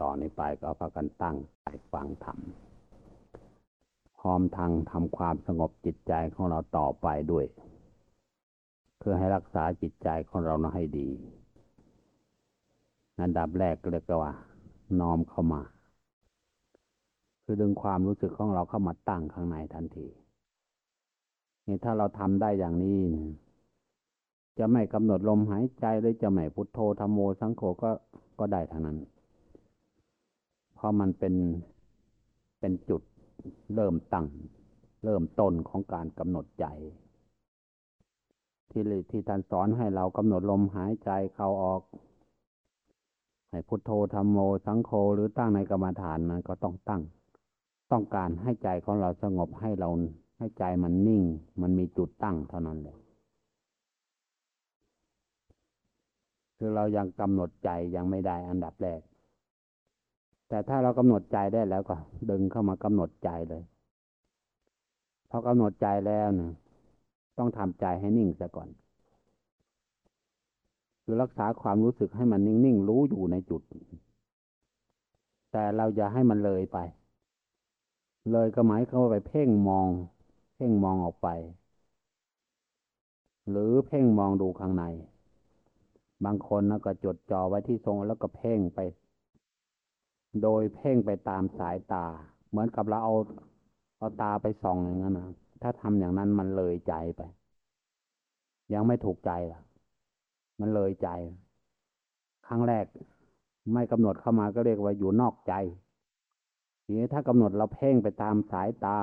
ต่อนนี้ไปก็พากันตั้งใจฟังธรรม พร้อมทางทำความสงบจิตใจของเราต่อไปด้วย เพื่อให้รักษาจิตใจของเราให้ดี อันดับแรกเรียกว่า น้อมเข้ามา คือดึงความรู้สึกของเราเข้ามาตั้งข้างในทันทีนี่ถ้าเราทำได้อย่างนี้จะไม่กำหนดลมหายใจหรือจะไม่พุทโธธรรมโมสังโฆก็ก็ได้ทั้งนั้น ราะมันเป็นเป็นจุดเริ่มตั้ง เริ่มต้นของการกำหนดใจ ที่ที่ท่านสอนให้เรากำหนดลมหายใจเข้าออก ให้พุทโธธรรมโมสังโฆหรือตั้งในกรรมฐานนั้นก็ต้องตั้ง ต้องการให้ใจของเราสงบให้เราให้ใจมันนิ่ง มันมีจุดตั้งเท่านั้นเลยคือเรายังกำหนดใจยังไม่ได้อันดับแรก แต่ถ้าเรากำหนดใจได้แล้วก็ ดึงเข้ามากำหนดใจเลยพอกำหนดใจแล้วเนี่ยต้องทำใจให้นิ่งซะก่อน คือรักษาความรู้สึกให้มันนิ่งๆรู้อยู่ในจุด แต่เราอย่าให้มันเลยไป เลยก็หมายเขาไปเพ่งมอง เพ่งมองออกไป หรือเพ่งมองดูข้างใน บางคนนะก็จดจ่อไว้ที่ทรงแล้วก็เพ่งไป โดยเพ่งไปตามสายตา เหมือนกับเราเอาเอาตาไปส่องอย่างนั้นนะถ้าทำอย่างนั้นมันเลยใจไป ยังไม่ถูกใจล่ะ มันเลยใจ ครั้งแรกไม่กำหนดเข้ามาก็เรียกว่าอยู่นอกใจทีนี้ถ้ากำหนดเราเพ่งไปตามสายตา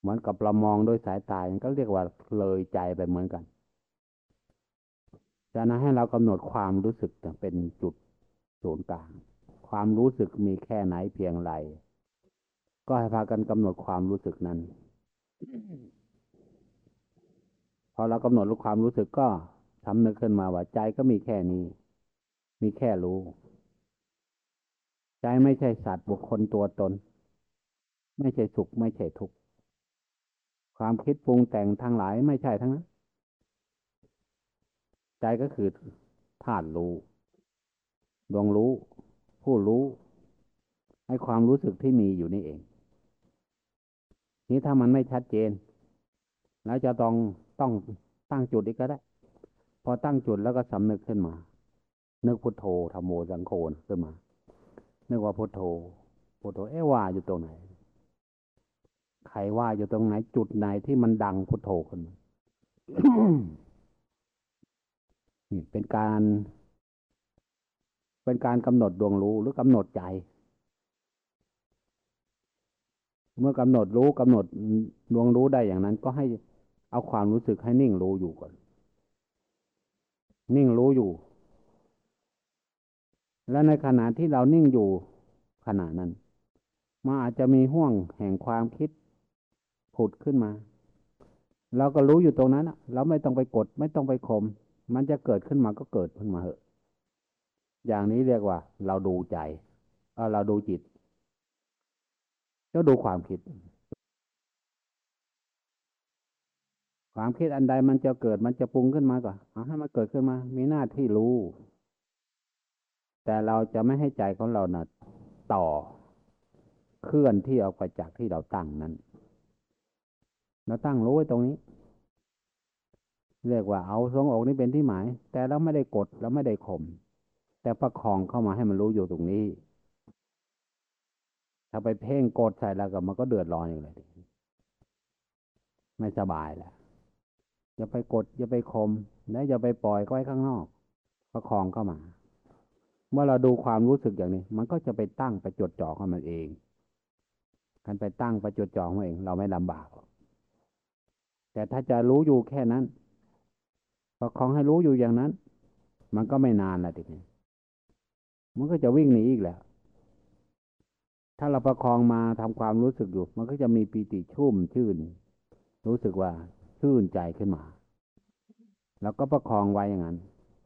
เหมือนกับเรามองด้วยสายตาก็เรียกว่าเลยใจไปเหมือนกันจะนั้นให้เรากำหนดความรู้สึกเป็นจุดศูนย์กลาง ความรู้สึกมีแค่ไหนเพียงไร ก็ให้พากันกำหนดความรู้สึกนั้น พอเรากำหนดรู้ความรู้สึกก็สำนึกขึ้นมาว่าใจก็มีแค่นี้ มีแค่รู้ ใจไม่ใช่สัตว์บุคคลตัวตน ไม่ใช่สุขไม่ใช่ทุกข์ ความคิดปรุงแต่งทั้งหลายไม่ใช่ทั้งนั้น ใจก็คือธาตุรู้ ดวงรู้ ผู้รู้ให้ความรู้สึกที่มีอยู่นี่เอง นี้ถ้ามันไม่ชัดเจน แล้วจะต้องต้องตั้งจุดอีกก็ได้ พอตั้งจุดแล้วก็สำนึกขึ้นมา นึกพุทโธธรรมโมสังโฆขึ้นมา นึกว่าพุทโธ พุทโธเอ๊ว่าอยู่ตรงไหน ใครว่าอยู่ตรงไหน จุดไหนที่มันดังพุทโธขึ้นมานี่เป็นการ เป็นการกำหนดดวงรู้หรือกำหนดใจ เมื่อกำหนดรู้กำหนดดวงรู้ได้อย่างนั้น ก็ให้เอาความรู้สึกให้นิ่งรู้อยู่ก่อน นิ่งรู้อยู่ และในขณะที่เรานิ่งอยู่ขณะนั้นมาอาจจะมีห่วงแห่งความคิดผุดขึ้นมาเราก็รู้อยู่ตรงนั้นเราไม่ต้องไปกด ไม่ต้องไปข่มมันจะเกิดขึ้นมาก็เกิดขึ้นมาเหอะ อย่างนี้เรียกว่า เราดูใจเราดูจิตแล้วดูความคิด ความคิดอันใดมันจะเกิดมันจะปรุงขึ้นมาก่อนเอาให้มันเกิดขึ้นมา มีหน้าที่รู้ แต่เราจะไม่ให้ใจของเรานะ่ะต่อเคลื่อนที่ออกไปจากที่เราตั้งนั้น เราตั้งรู้ไว้ตรงนี้ เรียกว่าเอาทรงอกนี้เป็นที่หมาย แต่เราไม่ได้กดเราไม่ได้ข่ม แต่ประคองเข้ามาให้มันรู้อยู่ตรงนี้ ถ้าไปเพ่งกดใส่แล้วก็มันก็เดือดร้อนอย่างไรไม่สบายแหละอย่าไปกด อย่าไปคม และอย่าไปปล่อยไว้ข้างนอก ประคองเข้ามา เมื่อเราดูความรู้สึกอย่างนี้ มันก็จะไปตั้งไปจดจ่อของมันเองการไปตั้งไปจดจ่อของเอง เราไม่ลำบาก แต่ถ้าจะรู้อยู่แค่นั้น ประคองให้รู้อยู่อย่างนั้น มันก็ไม่นานละทีนี้ มันก็จะวิ่งหนีอีกแหล้วถ้าเราประคองมาทำความรู้สึกอยู่ มันก็จะมีปีติชุ่มชื่น รู้สึกว่าชื่นใจขึ้นมา แล้วก็ประคองไว้อย่างนั้น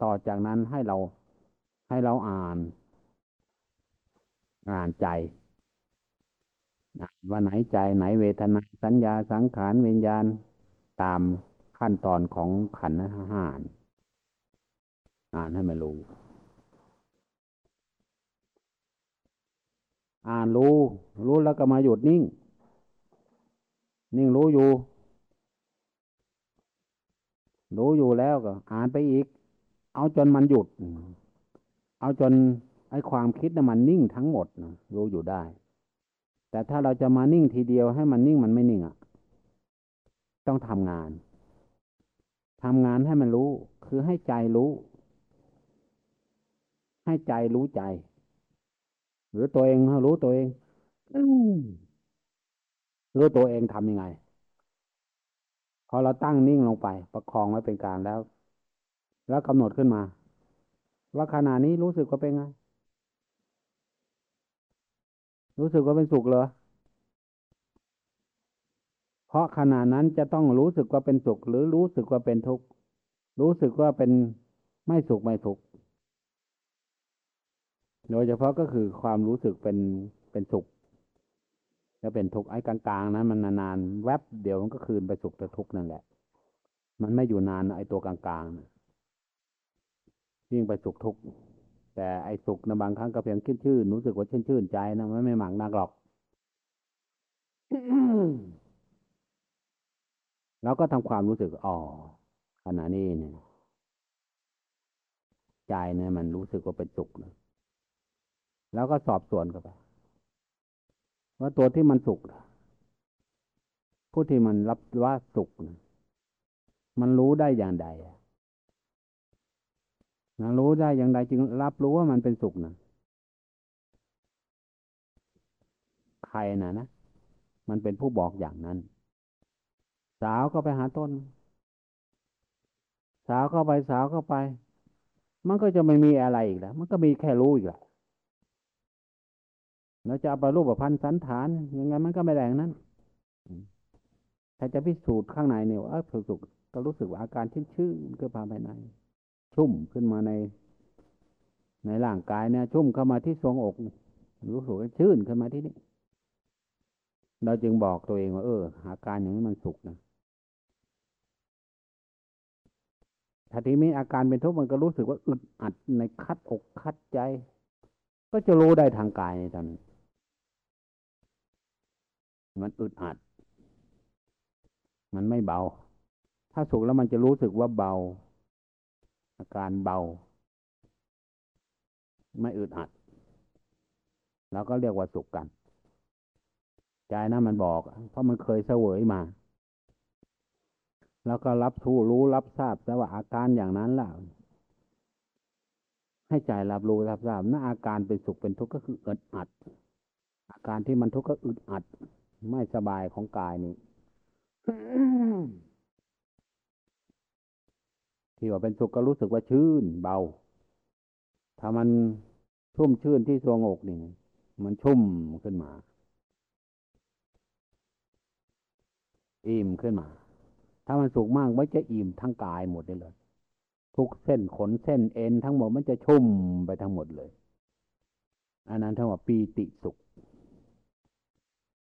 ต่อจากนั้นให้เราให้เราอ่าน อ่านใจว่าไหนใจไหนเวทนาสัญญาสังขารวิญญาณตามขั้นตอนของขันธ์ห้าอ่านให้มันรู้ อ่านรู้ รู้แล้วก็มาหยุดนิ่ง นิ่งรู้อยู่ รู้อยู่แล้วก็ อ่านไปอีก เอาจนมันหยุด เอาจนไอ้ความคิดนะ่ะมันนิ่งทั้งหมดนะรู้อยู่ได้ แต่ถ้าเราจะมานิ่งทีเดียวให้มันนิ่งมันไม่นิ่งอะ่ะ ต้องทำงานทำงานให้มันรู้ คือให้ใจรู้ ให้ใจรู้ใจ หรือตัวเองรู้ตัวเองรู้ตัวเองทำยังไง พอเราตั้งนิ่งลงไป ประคองไว้เป็นกลางแล้ว แล้วกำหนดขึ้นมา ว่าขณะนี้รู้สึกว่าเป็นไง รู้สึกว่าเป็นสุขเหรอเพราะขณะนั้นจะต้องรู้สึกว่าเป็นสุข หรือรู้สึกว่าเป็นทุกข์รู้สึกว่าเป็นไม่สุขไม่ทุกข์ โดยเฉพาะก็คือความรู้สึกเป็นเป็นสุขจะเป็นทุกข์ไอ้กลางๆนั้นมันนานๆแวบเดียวมันก็คืนไปสุขไปทุกข์นั่นแหละ มันไม่อยู่นานไอ้ตัวกลางๆยิ่งไปสุขทุกข์แต่ไอ้สุขนะบางครั้งก็เพียงชื่นชื่นรู้สึกว่าชื่นชื่นใจนะมันไม่หมักนักหรอกเราก็ทำความรู้สึกอ๋อขณะนี้เนี่ยใจเนี่ยมันรู้สึกว่าเป็นสุขนะ แล้วก็สอบสวนกันไปว่าตัวที่มันสุข ผู้ที่มันรับว่าสุข มันรู้ได้อย่างใดนะรู้ได้อย่างใดจึงรับรู้ว่ามันเป็นสุขนะใครนะนะ มันเป็นผู้บอกอย่างนั้น สาวก็ไปหาต้น สาวเข้าไปสาวเข้าไป มันก็จะไม่มีอะไรอีกแล้ว มันก็มีแค่รู้อีกแหละ เราจะเอาไปรูปพันธ์สันฐานยังไงมันก็ไม่แรงนั้นถ้าจะพิสูจน์ข้างในเนี่ยว่าสุขก็รู้สึกว่าอาการชื้นชื่นก็พาภายใน ชุ่มขึ้นมาใน ในร่างกายเนี่ย ชุ่มเข้ามาที่ทรวงอก รู้สึกชื่นขึ้นมาที่นี่เราจึงบอกตัวเองว่าเอออาการอย่างนี้มันสุขนะถ้าที่มีอาการเป็นทุกข์มันก็รู้สึกว่าอึดอัดในคัดอกคัดใจ ก็จะรู้ได้ทางกายในตอนนี้ มันอึดอัด มันไม่เบา ถ้าสุขแล้วมันจะรู้สึกว่าเบา อาการเบา ไม่อึดอัด แล้วก็เรียกว่าสุขกันใจนะมันบอก เพราะมันเคยเสวยมา แล้วก็รับทูรู้รับทราบแต่ว่าอาการอย่างนั้นแหละให้ใจรับรู้รับทราบนั่นอาการเป็นสุขเป็นทุกข์ก็คืออึดอัด อาการที่มันทุกข์ก็อึดอัด ไม่สบายของกายนี้ ที่ว่าเป็นสุขก็รู้สึกว่าชื่นเบา ถ้ามันชุ่มชื่นที่ทรวงอกนี่ มันชุ่มขึ้นมา อิ่มขึ้นมา ถ้ามันสุขมากมันจะอิ่มทั้งกายหมดเลย ทุกเส้นขนเส้นเอ็นทั้งหมดมันจะชุ่มไปทั้งหมดเลย อันนั้นทั้งว่าปีติสุข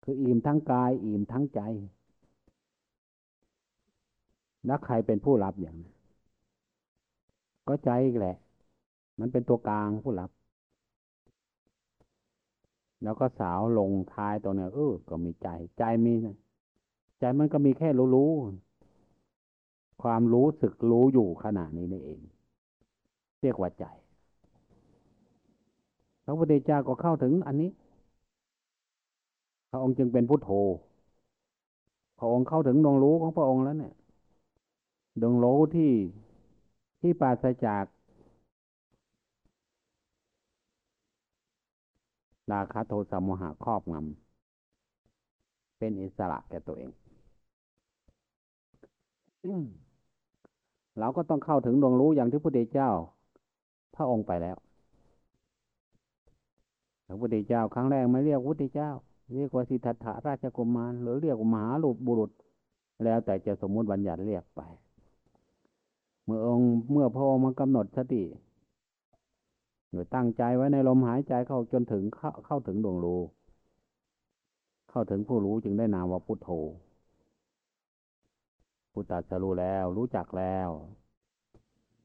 คืออิ่มทั้งกาย อิ่มทั้งใจ แล้วใครเป็นผู้รับอย่างนั้นก็ใจแหละ มันเป็นตัวกลางผู้รับ แล้วก็สาวลงท้ายตัวเนี้ยเออ ก็มีใจ ใจมีนะใจมันก็มีแค่รู้รู้ความรู้สึกรู้อยู่ขณะนี้นี่เอง เรียกว่าใจ พระพุทธเจ้าก็เข้าถึงอันนี้ พระองค์จึงเป็นพุทโธ พระองค์เข้าถึงดวงรู้ของพระองค์แล้วเนี่ยดวงรู้ที่ที่ปราศจากราคาโทสมหะครอบงำเป็นอิสระแก่ตัวเอง เราก็ต้องเข้าถึงดวงรู้อย่างที่พระพุทธเจ้า พระองค์ไปแล้วพระพุทธเจ้าครั้งแรกไม่เรียกพุทธเจ้า เรียกว่าสิทธัตถราชกุมารหรือเรียกว่ามหาลุบุรุษ แล้วแต่จะสมมุติบัญญัติเรียกไป เมื่อองค์เมื่อพระองค์มากำหนดสติโดยตั้งใจไว้ในลมหายใจเข้าจนถึงเข้าเข้าถึงดวงรู้ เข้าถึงผู้รู้จึงได้นามว่าพุทโธพุทธัสรู้แล้ว รู้จักแล้ว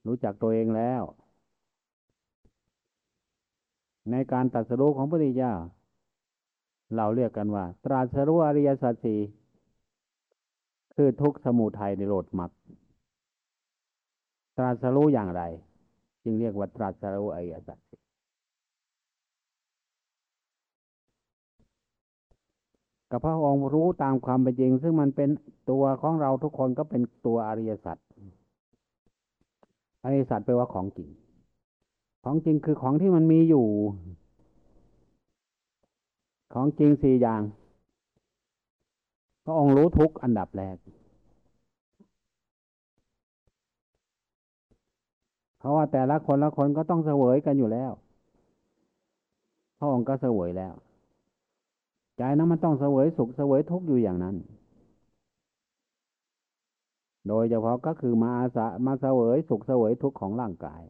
รู้จักตัวเองแล้ว ในการตัดสรู้ของพระพุทธเจ้า เราเรียกกันว่า ตรัสรู้อริยสัจสี่คือทุกสมุทัยในโลดมรรคตรัสรู้อย่างไร จึงเรียกว่าตรัสรู้อริยสัจสีกับพระองค์รู้ตามความเป็นจริง ซึ่งมันเป็นตัวของเราทุกคนก็เป็นตัวอริยสัจอริยสัจแปลว่าของจริง ของจริงคือของที่มันมีอยู่ ของจริงสี่อย่าง พระองค์รู้ทุกอันดับแรก เพราะว่าแต่ละคนละคนก็ต้องเสวยกันอยู่แล้ว พระองค์ก็เสวยแล้ว ใจนั้นมันต้องเสวยสุขเสวยทุกข์อยู่อย่างนั้น โดยเฉพาะก็คือมาอาสามาเสวยสุขเสวยทุกข์ของร่างกาย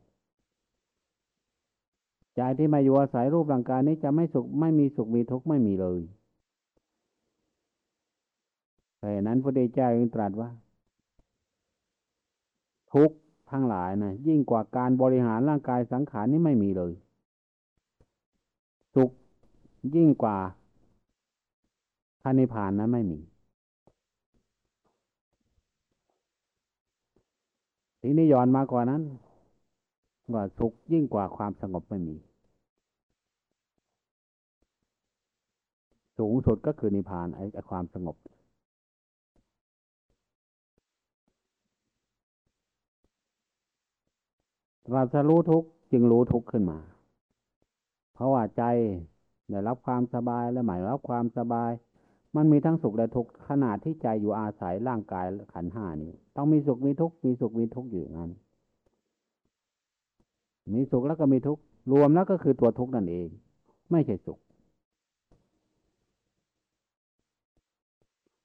ใจที่มาอยู่อาศัยรูปร่างกายนี้จะไม่สุขไม่มีสุขมีทุกข์ไม่มีเลยเพราะนั้นพระเจ้าจึงตรัสว่า ทุกข์ทั้งหลายนะยิ่งกว่าการบริหารร่างกายสังขารนี้ไม่มีเลย สุขยิ่งกว่าพระนิพพานนั้นไม่มี ทีนี้ย้อนมากกว่านั้นว่าสุขยิ่งกว่าความสงบไม่มี สูงสุดก็คือนิพพานไอ้ความสงบ เราจะรู้ทุกจึงรู้ทุกขึ้นมา เพราะว่าใจได้รับความสบายและหมายรับความสบาย มันมีทั้งสุขและทุกข์ขนาดที่ใจอยู่อาศัยร่างกายขันห้านี้ ต้องมีสุขมีทุกข์มีสุขมีทุกข์อยู่งั้น มีสุขแล้วก็มีทุกข์รวมแล้วก็คือตัวทุกข์นั่นเอง ไม่ใช่สุข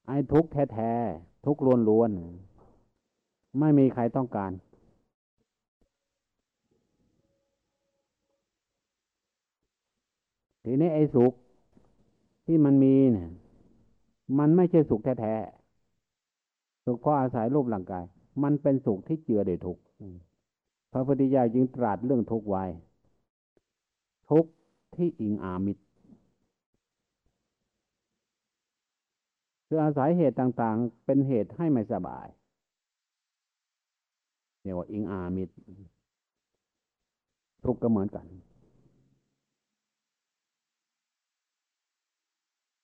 ไอ้ทุกข์แท้ๆทุกข์ล้วนๆไม่มีใครต้องการ ทีนี้ไอ้สุขที่มันมีเนี่ยมันไม่ใช่สุขแท้ๆสุขเพราะอาศัยรูปร่างกาย มันเป็นสุขที่เจือด้วยทุกข์พระพุทธเจ้าจึงตรัสเรื่องทุกข์ไว้ ทุกข์ที่อิงอามิตร คืออาศัยเหตุต่างๆ เป็นเหตุให้ไม่สบายเรียกว่าอิงอามิตรทุกข์ก็เหมือนกัน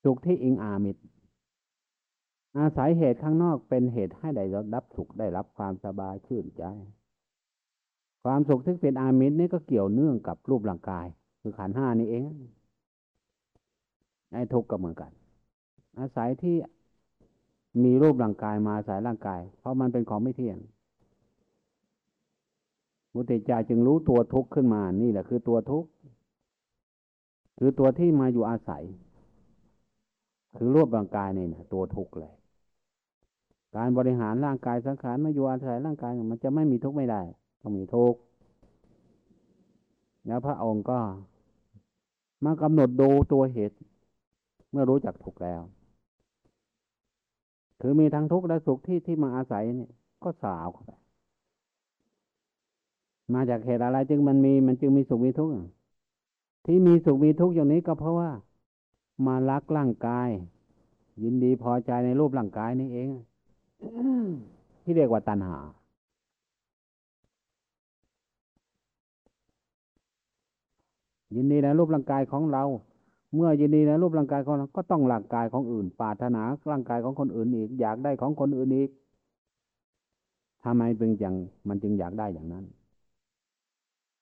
สุขที่อิงอามิตรอาศัยเหตุข้างนอกเป็นเหตุให้ได้รับสุขได้รับความสบายชื่นใจ ความสุขที่เป็นอามิตรนี่ก็เกี่ยวเนื่องกับรูปร่างกาย คือขันห้านี่เองไอ้ทุกข์ก็เหมือนกัน อาศัยที่ มีรูปร่างกายมาอายร่างกาย เพราะมันเป็นของไม่เที่ยงมุติจาจึงรู้ตัวทุกข์ขึ้นมา นี่แหละคือตัวทุกข์ คือตัวที่มาอยู่อาศัย คือรูปร่างกายนี่นะตัวทุกข์เลย การบริหารร่างกายสังขารมาอยู่อาศัยร่างกาย มันจะไม่มีทุกข์ไม่ได้ ต้องมีทุกข์ แล้วพระองค์ก็มากำหนดดูตัวเหตุ เมื่อรู้จักทุกข์แล้ว คือมีทั้งทุกข์และสุขที่ที่มาอาศัยเนี่ย ก็สาวเข้าไปมาจากเหตุอะไรจึงมันมี มันจึงมีสุขมีทุกข์ที่มีสุขมีทุกข์อย่างนี้ก็เพราะว่า มารักร่างกาย ยินดีพอใจในรูปร่างกายนี่เองที่เรียกว่าตัณหา ยินดีในรูปร่างกายของเรา เมื่อยินดีในรูปร่างกายของเราก็ต้องร่างกายของอื่นปรารถนาร่างกายของคนอื่นอีก อยากได้ของคนอื่นอีกทำไมเป็นอย่างมันจึงอยากได้อย่างนั้น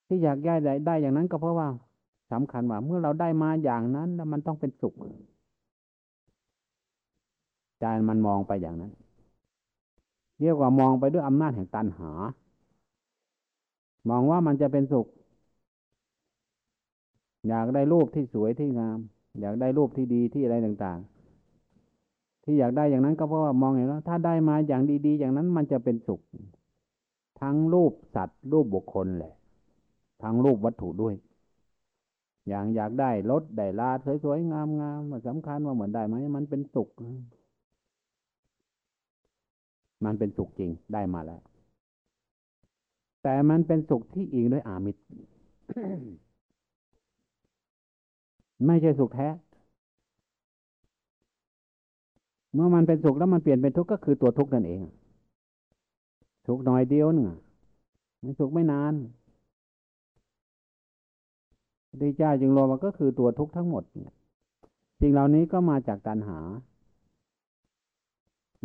ที่อยากได้ได้อย่างนั้นก็เพราะว่าสำคัญว่าเมื่อเราได้มาอย่างนั้น แล้วมันต้องเป็นสุขใจมันมองไปอย่างนั้นเรียกว่ามองไปด้วยอำนาจแห่งตัณหา มองว่ามันจะเป็นสุข อยากได้รูปที่สวยที่งาม อยากได้รูปที่ดีที่อะไรต่างๆ ที่อยากได้อย่างนั้นก็เพราะว่ามองเห็นว่าถ้าได้มาอย่างดี ๆ อย่างนั้นมันจะเป็นสุข ทั้งรูปสัตว์รูปบุคคลแหละ ทั้งรูปวัตถุด้วย อย่างอยากได้รถได้ลาสวยๆงามๆมันสำคัญว่าเหมือนได้ไหมมันเป็นสุข มันเป็นสุขจริงได้มาแล้ว แต่มันเป็นสุขที่อิงด้วยอามิตร ไม่ใช่สุขแท้ เมื่อมันเป็นสุขแล้วมันเปลี่ยนเป็นทุกข์ก็คือตัวทุกข์นั่นเอง ทุกข์หน่อยเดียวนึงมันสุขไม่นานดีจ้าจึงรวมว่าก็คือตัวทุกข์ทั้งหมดเนี่ยสิ่งเหล่านี้ก็มาจากตัณหา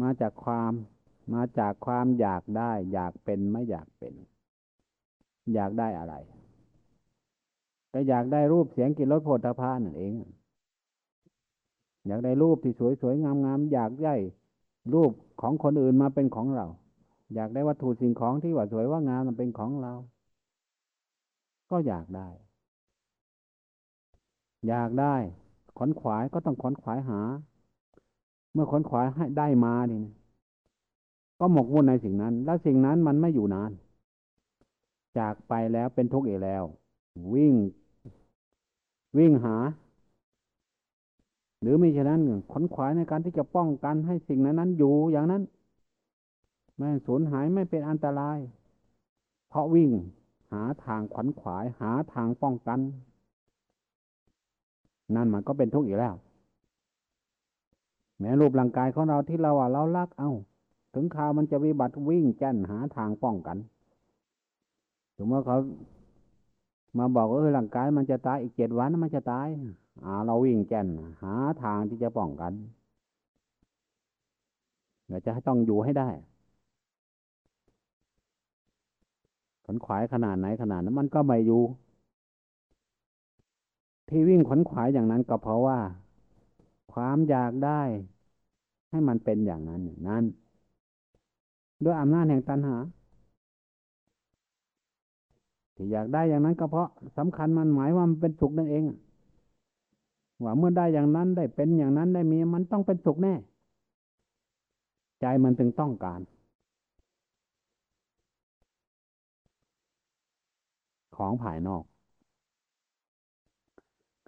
มาจากความมาจากความอยากได้ อยากเป็นไม่อยากเป็น อยากได้อะไร ก็อยากได้รูปเสียงกลิ่นรสโผฏฐัพพะนั่นเอง อยากได้รูปที่สวยสวยงามงามอยากได้รูปของคนอื่นมาเป็นของเรา อยากได้วัตถุสิ่งของที่ว่าสวยว่างามมันเป็นของเรา ก็อยากได้ อยากได้ขนขวายก็ต้องขนขวายหา เมื่อขนขวายให้ได้มานี่ยก็หมกมุ่นในสิ่งนั้น แล้วสิ่งนั้นมันไม่อยู่นาน จากไปแล้วเป็นทุกข์อีกแล้ว วิ่ง วิ่งหา หรือไม่ฉะนั้นขนขวายในการที่จะป้องกันให้สิ่งนั้นนั้นอยู่อย่างนั้น ไม่สูญหายไม่เป็นอันตราย เพราะวิ่งหาทางขวนขวายหาทางป้องกัน นั่นมันก็เป็นทุกข์อีกแล้ว แม้รูปร่างกายของเราที่เราว่าเรารักเอาถึงข่าวมันจะวิบัติวิ่งแจ้นหาทางป้องกันถึงว่าเขา มาบอกว่าเออร่างกายมันจะตายอีกเจ็ดวันมันจะตายอ่าเราวิ่งแจ้นหาทางที่จะป้องกันเราจะต้องอยู่ให้ได้ขนขวายขนาดไหนขนาดนั้นมันก็ไม่อยู่ ที่วิ่งขนขวายอย่างนั้นก็เพราะว่า ความอยากได้ ให้มันเป็นอย่างนั้นอย่างนั้น ด้วยอำนาจแห่งตัณหา ที่อยากได้อย่างนั้นก็เพราะสำคัญมันหมายว่ามันเป็นสุขนั่นเอง ว่าเมื่อได้อย่างนั้นได้เป็นอย่างนั้นได้มีมันต้องเป็นสุขแน่ ใจมันถึงต้องการ ของภายนอก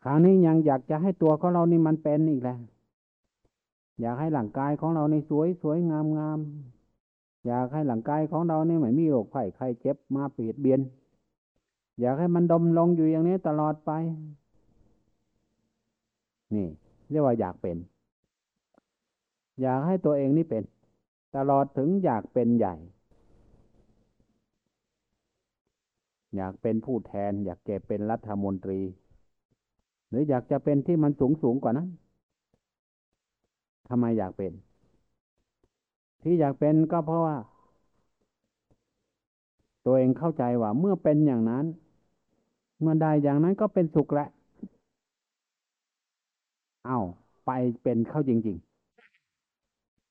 คราวนี้ยังอยากจะให้ตัวของเรานี่มันเป็นอีกแล้วอยากให้หลังกายของเราในสวยสวยงามงามอยากให้หลังกายของเรานี่ไม่มีโรคไข้ไข้เจ็บมาเปียดเบียน อยากให้มันดมลงอยู่อย่างนี้ตลอดไป นี่ เรียกว่าอยากเป็น อยากให้ตัวเองนี่เป็น ตลอดถึงอยากเป็นใหญ่ อยากเป็นผู้แทน อยากเก็บเป็นรัฐมนตรี หรืออยากจะเป็นที่มันสูงสูงกว่านั้นทำไมอยากเป็น ที่อยากเป็นก็เพราะว่าตัวเองเข้าใจว่าเมื่อเป็นอย่างนั้น เมื่อได้อย่างนั้นก็เป็นสุขแหละเอาไปเป็นเข้าจริง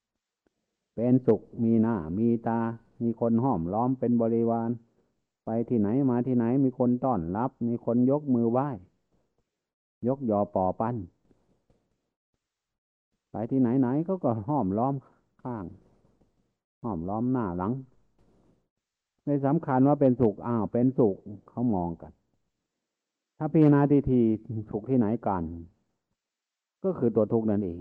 ๆ เป็นสุขมีหน้า มีตา มีคนห้อมล้อมเป็นบริวาร ไปที่ไหนมาที่ไหนมีคนต้อนรับ มีคนยกมือไหว้ ยกยอปอปั้น ไปที่ไหนไหนเขาก็ห้อมล้อมข้าง ห้อมล้อมหน้าหลังในสำคัญว่าเป็นสุขอ้าวเป็นสุขเขามองกัน ถ้าพิจารณาทีทีสุขที่ไหนกัน ก็คือตัวทุกข์นั่นเอง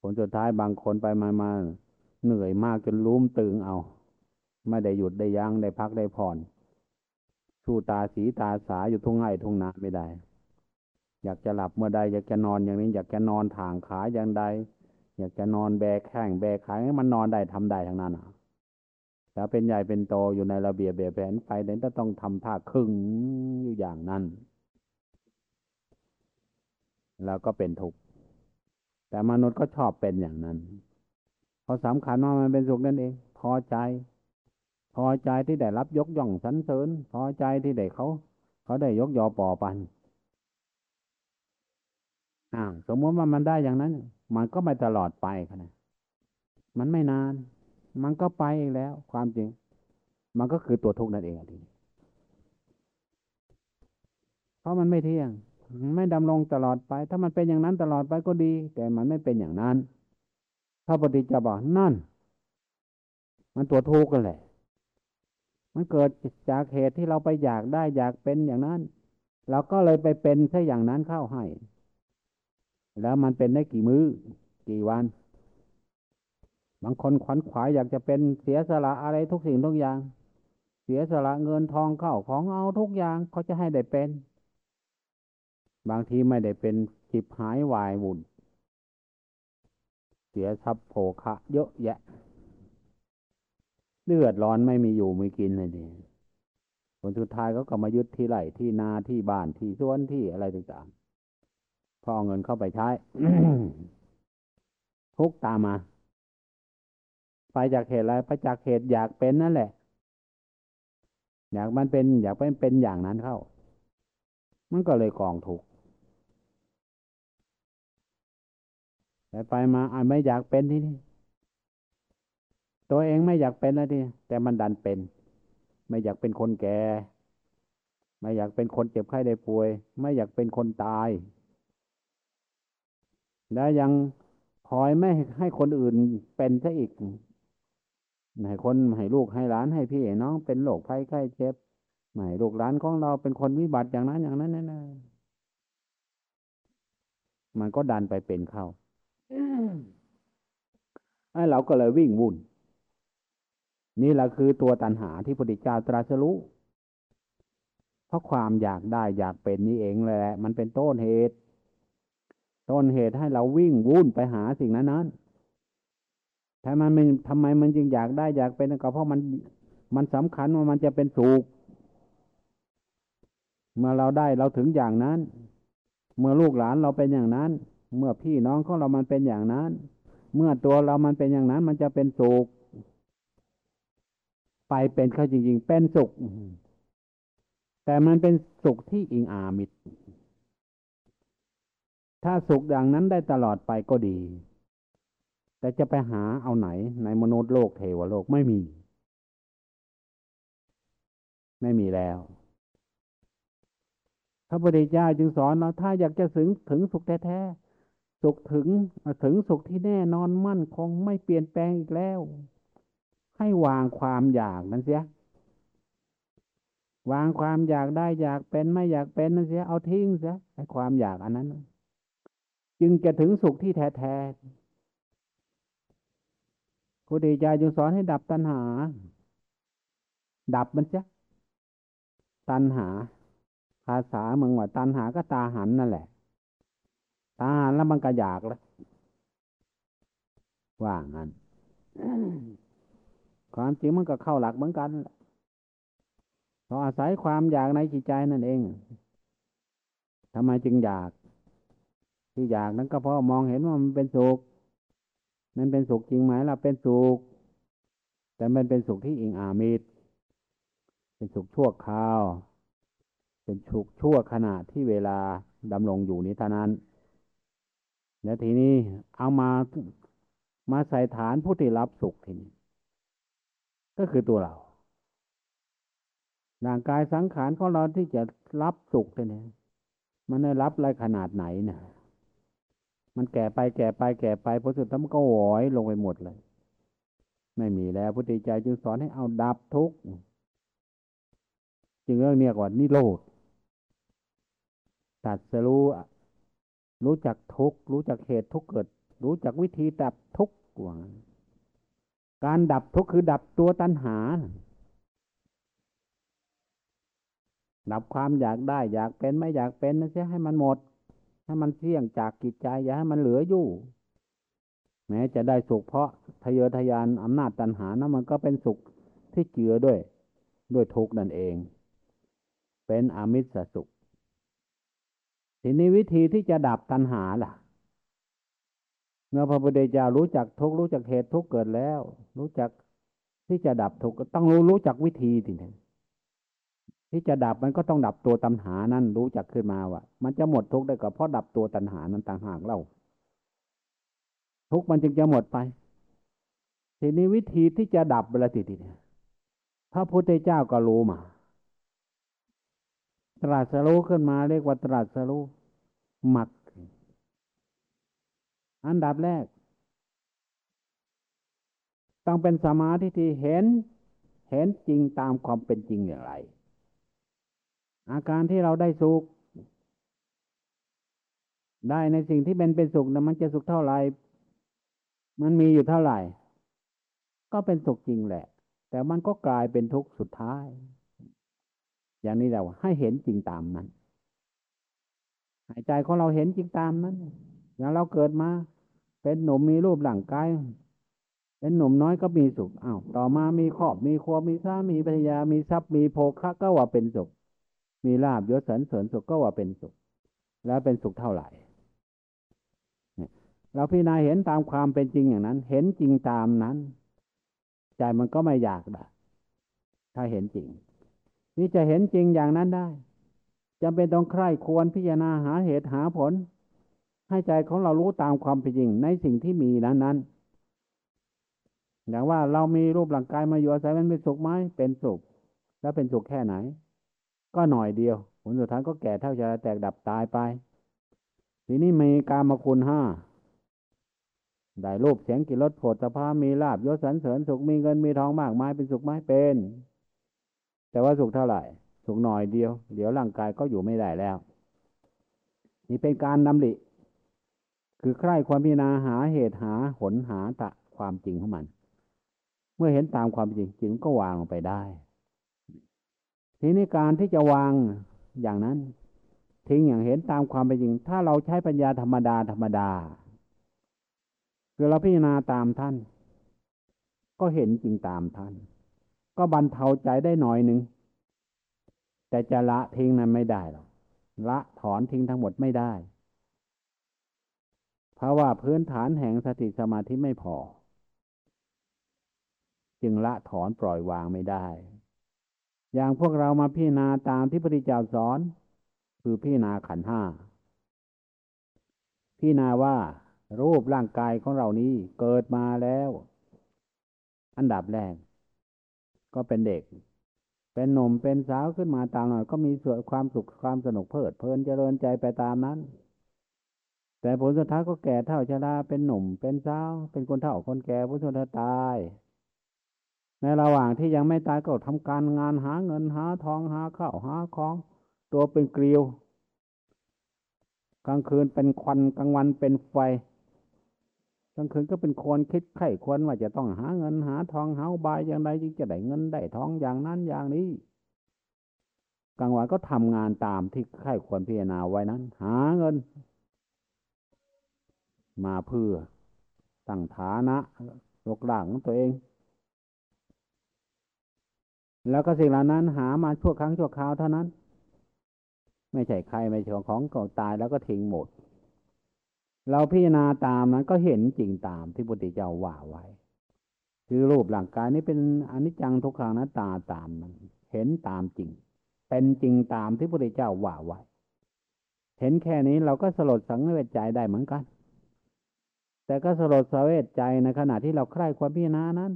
ผลสุดท้ายบางคนไปมามาเหนื่อยมากจนลุ้มตึงเอา ไม่ได้หยุดได้ยัง้งได้พักได้ผ่อนสู้ตาสีตาสาอยู่ทุ่งไร่ทุ่งนาไม่ได้ อยากจะหลับเมื่อใดอยากจะนอนอย่างนี้ อยากจะนอนถ่างขาอย่างใด อยากจะนอนแบกแข้งแบกขาให้มันนอนได้ทำได้ทั้งนั้นอะ ถ้าเป็นใหญ่เป็นโตอยู่ในระเบียบแบบแผนไปเด่นจะต้องทำท่าครึ่งอยู่อย่างนั้น แล้วก็เป็นทุกข์แต่มนุษย์ก็ชอบเป็นอย่างนั้นเพราะสำคัญว่ามันเป็นสุขนั่นเอง พอใจ พอใจที่ได้รับยกย่องสรรเสริญ พอใจที่ได้เขาเขาได้ยกยอปอปันอ่าสมมติว่ามันได้อย่างนั้น มันก็ไม่ตลอดไปนะมันไม่นาน มันก็ไปเองแล้ว ความจริง มันก็คือตัวทุกข์นั่นเองทีเพราะมันไม่เที่ยง ไม่ดำรงตลอดไป ถ้ามันเป็นอย่างนั้นตลอดไปก็ดี แต่มันไม่เป็นอย่างนั้นพระปฏิจจบอกนั่น มันตัวทุกข์กันแหละ มันเกิดจากเหตุที่เราไปอยากได้อยากเป็นอย่างนั้นเราก็เลยไปเป็นแค่อย่างนั้นเข้าให้ แล้วมันเป็นได้กี่มือ้อกี่วัน บางคนขวัญขวายอยากจะเป็นเสียสละอะไรทุกสิ่งทุกอย่าง เสียสละเงินทองเข้าของเอาทุกอย่างเขาจะให้ได้เป็น บางทีไม่ได้เป็นจิบหายวายวุ่นเสียทรัพย์โภคะเยอะแยะเลือดร้อนไม่มีอยู่ไม่กินเลยดิผลสุดท้ายเขาก็มายึดที่ไร่ที่นาที่บ้านที่สวนที่อะไรต่างๆพอเอาเงินเข้าไปใช้ทุกตามมา ไปจากเหตุอะไรไปจากเหตุอยากเป็นนั่นแหละ อยากมันเป็น อยากเป็นเป็นอย่างนั้นเข้า มันก็เลยกองทุกแต่ไปมาอ่าไม่อยากเป็นที่นี่ตัวเองไม่อยากเป็นแล้วที่แต่มันดันเป็น ไม่อยากเป็นคนแก่ไม่อยากเป็นคนเจ็บไข้ได้ป่วย ไม่อยากเป็นคนตาย แล้วยังคอยไม่ให้คนอื่นเป็นซะอีก ให้คนให้ลูกให้หลานให้พี่ให้น้องเป็นโรคภัยไข้เจ็บไม่ลูกหลานของเราเป็นคนวิบัติอย่างนั้นอย่างนั้นนั่นมันก็ดันไปเป็นเข้าไอ้เราก็เลยวิ่งวุ่น นี่แหละคือตัวตัณหาที่พระพุทธเจ้าตรัสรู้เพราะความอยากได้อยากเป็นนี่เองแหละ มันเป็นต้นเหตุ ต้นเหตุให้เราวิ่งวุ่นไปหาสิ่งนั้นนั้น ทำไมมันทำไมมันจึงอยากได้อยากเป็นก็เพราะมันมันสำคัญว่ามันจะเป็นสุขเมื่อเราได้เราถึงอย่างนั้น เมื่อลูกหลานเราเป็นอย่างนั้น เมื่อพี่น้องของเรามันเป็นอย่างนั้น เมื่อตัวเรามันเป็นอย่างนั้น มันจะเป็นสุขไปเป็นเขาจริง ๆ เป็นสุข แต่มันเป็นสุขที่อิงอามิตร ถ้าสุขอย่างนั้นได้ตลอดไปก็ดี แต่จะไปหาเอาไหนในมนุษย์โลกเทวโลกไม่มี ไม่มีแล้วพระพุทธเจ้าจึงสอนเราถ้าอยากจะถึงถึงสุขแท้ๆสุขถึงถึงสุขที่แน่นอนมั่นคงไม่เปลี่ยนแปลงอีกแล้ว ให้วางความอยากนั้นเสียวางความอยากได้อยากเป็นไม่อยากเป็นนั่นเสียเอาทิ้งเสียไอ้ความอยากอันนั้น จึงจะถึงสุขที่แท้ๆ พุทธเจ้าจึงสอนให้ดับตัณหา ดับมันจ้ะตัณหา ภาษาเมืองว่าตัณหาก็ตาหันนั่นแหละ ตาหันแล้วมันก็อยากแล้วว่างั้นความจริงมันก็เข้าหลักเหมือนกันเพราะอาศัยความอยากในจิตใจนั่นเองทำไมจึงอยาก ที่อยากนั้นก็เพราะมองเห็นว่ามันเป็นสุข มันเป็นสุขจริงไหมล่ะเป็นสุข แต่มันเป็นสุขที่อิงอามิตร เป็นสุขชั่วคราว เป็นสุขชั่วขณะที่เวลาดำรงอยู่นี้เท่านั้น แล้วทีนี้เอามามาใส่ฐานผู้ที่รับสุขทีนี้ ก็คือตัวเราร่างกายสังขารของเราที่จะรับสุขทีนี้มันได้รับอะไรขนาดไหนเนะ มันแก่ไปแก่ไปแก่ไปพอสุดท้ายมันก็หอยลงไปหมดเลย ไม่มีแล้วพุทธเจ้าจึงสอนให้เอาดับทุกข์จึงเรื่องเนี้ยก่อนนิโรธตัดสรู้รู้จักทุกข์รู้จักเหตุทุกข์เกิด รู้จักวิธีดับทุกข์ว่าการดับทุกข์คือดับตัวตัณหา ดับความอยากได้อยากเป็นไม่อยากเป็นนะเสียให้มันหมด ให้มันเสี่ยงจากกิจใจอย่าให้มันเหลืออยู่ แม้จะได้สุขเพราะทะเยอทะยานอำนาจตันหานะมันก็เป็นสุขที่เจือด้วย ด้วยทุกนั่นเอง เป็นอมิสสุข ทีนี้วิธีที่จะดับตัณหาล่ะ เมื่อพระพุทธเจ้ารู้จักทุกรู้จักเหตุทุกเกิดแล้ว รู้จักที่จะดับทุกก็ต้องรู้รู้จักวิธีทีนี้ ที่จะดับมันก็ต้องดับตัวตัณหานั้นรู้จักขึ้นมาว่ามันจะหมดทุกข์ได้ก็เพราะดับตัวตัณหานั้นต่างหากเล่าทุกข์มันจึงจะหมดไป ทีนี้วิธีที่จะดับเวลาทีเนี่ยพระพุทธเจ้าก็รู้มา ตรัสรู้ขึ้นมาเรียกว่าตรัสรู้หมักอันดับแรก ต้องเป็นสมาธิที่เห็น เห็นจริงตามความเป็นจริงอย่างไร อาการที่เราได้สุข ได้ในสิ่งที่เป็นเป็นสุขนะมันจะสุขเท่าไหร่ มันมีอยู่เท่าไหร่ ก็เป็นสุขจริงแหละ แต่มันก็กลายเป็นทุกข์สุดท้าย อย่างนี้เราให้เห็นจริงตามนั้น หายใจของเราเห็นจริงตามนั้น อย่างเราเกิดมา เป็นหนุ่มมีรูปร่างกายเป็นหนุ่มน้อยก็มีสุขอ้าวต่อมามีครอบมีครัวมีสามีภรรยามีทรัพย์มีโภคะก็ว่าเป็นสุข มีลาบยศสรรเสริญสุขก็ว่าเป็นสุข แล้วเป็นสุขเท่าไหร่เราพิจารณาเห็นตามความเป็นจริงอย่างนั้น เห็นจริงตามนั้น ใจมันก็ไม่อยากได้ถ้าเห็นจริง นี่จะเห็นจริงอย่างนั้นได้จำเป็นต้องใคร่ควรพิจารณาหาเหตุหาผล ให้ใจของเรารู้ตามความเป็นจริงในสิ่งที่มีนั้นนั้นอย่างว่าเรามีรูปร่างกายมาอยู่อาศัยมันเป็นสุขไหมเป็นสุข แล้วเป็นสุขแค่ไหน ก็หน่อยเดียว ผลสุดท้ายก็แก่เท่าจะแตกดับตายไป ทีนี้มีการมาคุณห้าได้รูปเสียงกิรสโผฏฐพามีลาบยศสรรเสริญสุขมีเงินมีทองมากมายเป็นสุขไหมเป็น แต่ว่าสุขเท่าไหร่ สุขหน่อยเดียว เดี๋ยวร่างกายก็อยู่ไม่ได้แล้ว นี่เป็นการดำริ คือใคร่ความพิจารณาหาเหตุหาผลหาตะความจริงของมัน เมื่อเห็นตามความจริงจริงก็วางลงไปได้ ทีนี้การที่จะวางอย่างนั้น ทิ้งอย่างเห็นตามความเป็นจริง ถ้าเราใช้ปัญญาธรรมดาธรรมดา คือเราพิจารณาตามท่าน ก็เห็นจริงตามท่าน ก็บรรเทาใจได้หน่อยหนึ่งแต่จะละทิ้งนั้นไม่ได้หรอกละถอนทิ้งทั้งหมดไม่ได้ เพราะว่าพื้นฐานแห่งสติสมาธิไม่พอ จึงละถอนปล่อยวางไม่ได้ อย่างพวกเรามาพิจารณาตามที่พระพุทธเจ้าสอน คือพิจารณาขันห้าพิจารณาว่ารูปร่างกายของเรานี้เกิดมาแล้ว อันดับแรก ก็เป็นเด็ก เป็นหนุ่มเป็นสาวขึ้นมาตามหน่อย ก็มีส่วนความสุขความสนุกเพลิดเพลินเจริญใจไปตามนั้น แต่ผลสุดท้ายก็แก่เท่าชราเป็นหนุ่มเป็นสาว เป็นคนเฒ่าคนแก่ผลสุดท้ายตาย ในระหว่างที่ยังไม่ตายก็ทำการงานหาเงินหาทองหาข้าวหาของตัวเป็นเกลียว กลางคืนเป็นควันกลางวันเป็นไฟ กลางคืนก็เป็นคนคิดไข้ควรว่าจะต้องหาเงินหาทองหาบายอย่างไรจึงจะได้เงินได้ทองอย่างนั้นอย่างนี้ กลางวันก็ทำงานตามที่ไข้ควรพิจารณาไว้นั้น หาเงิน มาเพื่อตั้งฐานะลกหลังของตัวเอง แล้วก็สิ่งเหล่านั้นหามาชั่วครั้งชั่วคราวเท่านั้น ไม่ใช่ใครไม่ใช่ของเก่าตายแล้วก็ทิ้งหมด เราพิจารณาตามนั้นก็เห็นจริงตามที่พุทธเจ้าว่าไว้ คือรูปร่างกายนี้เป็นอนิจจังทุกขังนะตาตามมันเห็นตามจริง เป็นจริงตามที่พุทธเจ้าว่าไว้ เห็นแค่นี้เราก็สลดสังเวชใจได้เหมือนกัน แต่ก็สลดสังเวชใจในขณะที่เราใคร่ความพิจารณานั้น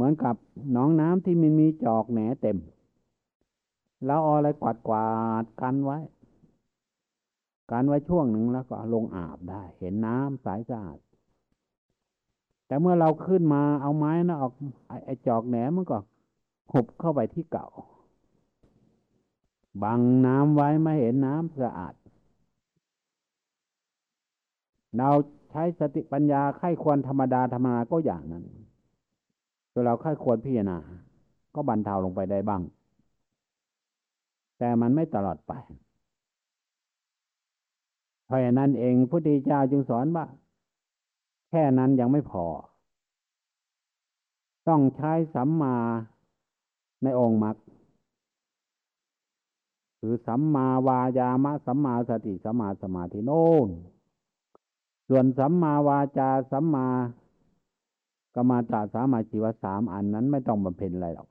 เหมือนกับหนองน้ำที่มันมีจอกแหนเต็มเราเอาอะไรกวาดกวาดกันไว้การไว้ช่วงหนึ่งแล้วก็ลงอาบได้ เห็นน้ำใสสะอาด แต่เมื่อเราขึ้นมาเอาไม้นะออกไอ้จอกแหนมันก็หบเข้าไปที่เก่า บังน้ำไว้ไม่เห็นน้ำสะอาด เราใช้สติปัญญาไข้ควรธรรมดาธรรมดาก็อย่างนั้น คือเราไข้ควรพิจารณา ก็บรรเทาลงไปได้บ้าง แต่มันไม่ตลอดไป เพราะนั้นเองพุทธเจ้าจึงสอนว่า แค่นั้นยังไม่พอ ต้องใช้สัมมาในองค์มรรคคือสัมมาวายามะสัมมาสติสัมมาสมาธิโน่นส่วนสัมมาวาจาสัมมา กรรมาตาสามาชีวสามอันนั้นไม่ต้องบำเพ็ญอะไรหรอก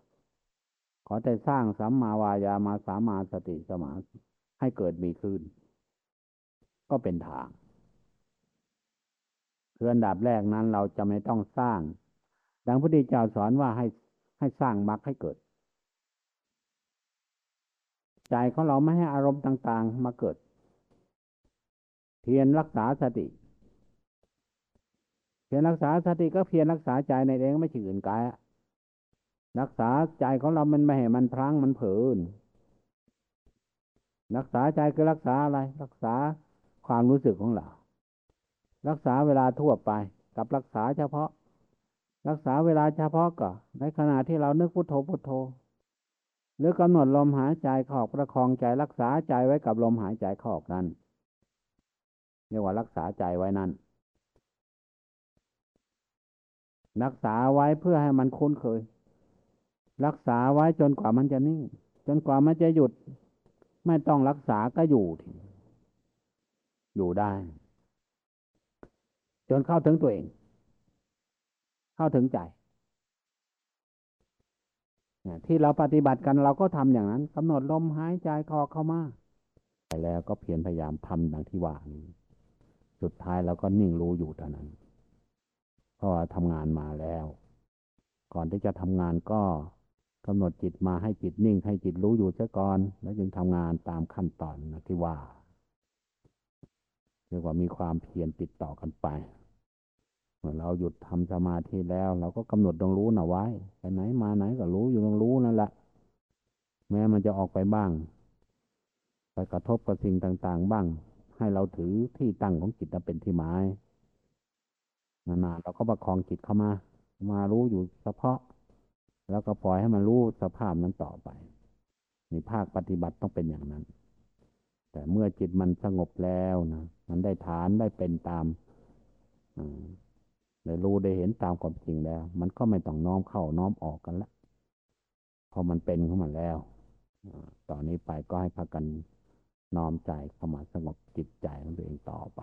ขอแต่สร้างสัมมาวายามาสามาสติสมาให้เกิดมีขึ้น ก็เป็นทางคืออันดับแรกนั้นเราจะไม่ต้องสร้าง ดังพระพุทธเจ้าสอนว่าให้ให้สร้างมรรคให้เกิด ใจของเราไม่ให้อารมณ์ต่าง ๆ มาเกิด เพียรรักษาสติ เพียรรักษาสติก็เพียรรักษาใจในเองไม่ใช่อื่นไกลรักษาใจของเรามันไม่ให้มันพลังมันเผลอรักษาใจคือรักษาอะไร รักษาความรู้สึกของเรา รักษาเวลาทั่วไป กับรักษาเฉพาะ รักษาเวลาเฉพาะก็ ในขณะที่เรานึกพุโทโธพุโทโธ หรือกำหนดลมหายใจเข้าประคองใจรักษาใจไว้กับลมหายใจเขาออกนั้นเรียกว่ารักษาใจไว้นั่น รักษาไว้เพื่อให้มันคุ้นเคย รักษาไว้จนกว่ามันจะนิ่ง จนกว่ามันจะหยุด ไม่ต้องรักษาก็อยู่ อยู่ได้ จนเข้าถึงตัวเอง เข้าถึงใจที่เราปฏิบัติกันเราก็ทำอย่างนั้นกำหนดลมหายใจคอเข้ามาไปแล้วก็เพียรพยายามทำดังที่ว่านี้ สุดท้ายเราก็นิ่งรู้อยู่เท่านั้น เพราะว่าทำงานมาแล้ว ก่อนที่จะทำงานก็กำหนดจิตมาให้จิตนิ่ง ให้จิตรู้อยู่เสียก่อน แล้วจึงทำงานตามขั้นตอนนะที่ว่าเรียกว่ามีความเพียรติดต่อกันไปเมื่อเราหยุดทำสมาธิแล้ว เราก็กำหนดตรงรู้น่ะไว้ไปไหนมาไหนก็รู้อยู่ตรงรู้นั่นแหละแม้มันจะออกไปบ้าง ไปกระทบกับสิ่งต่าง ๆ บ้าง ให้เราถือที่ตั้งของจิตเป็นที่หมาย นานๆเราก็ประคองจิตเข้ามา มารู้อยู่เฉพาะ แล้วก็ปล่อยให้มันรู้สภาพนั้นต่อไปในภาคปฏิบัติต้องเป็นอย่างนั้น แต่เมื่อจิตมันสงบแล้วนะมันได้ฐานได้เป็นตามได้รู้ได้เห็นตามความจริงแล้ว มันก็ไม่ต้องน้อมเข้าน้อมออกกันละพอมันเป็นขึ้นมาแล้วต่อนนี้ไปก็ให้พากันน้อมใจเข้ามาสงบจิตใจของตัวเองต่อไป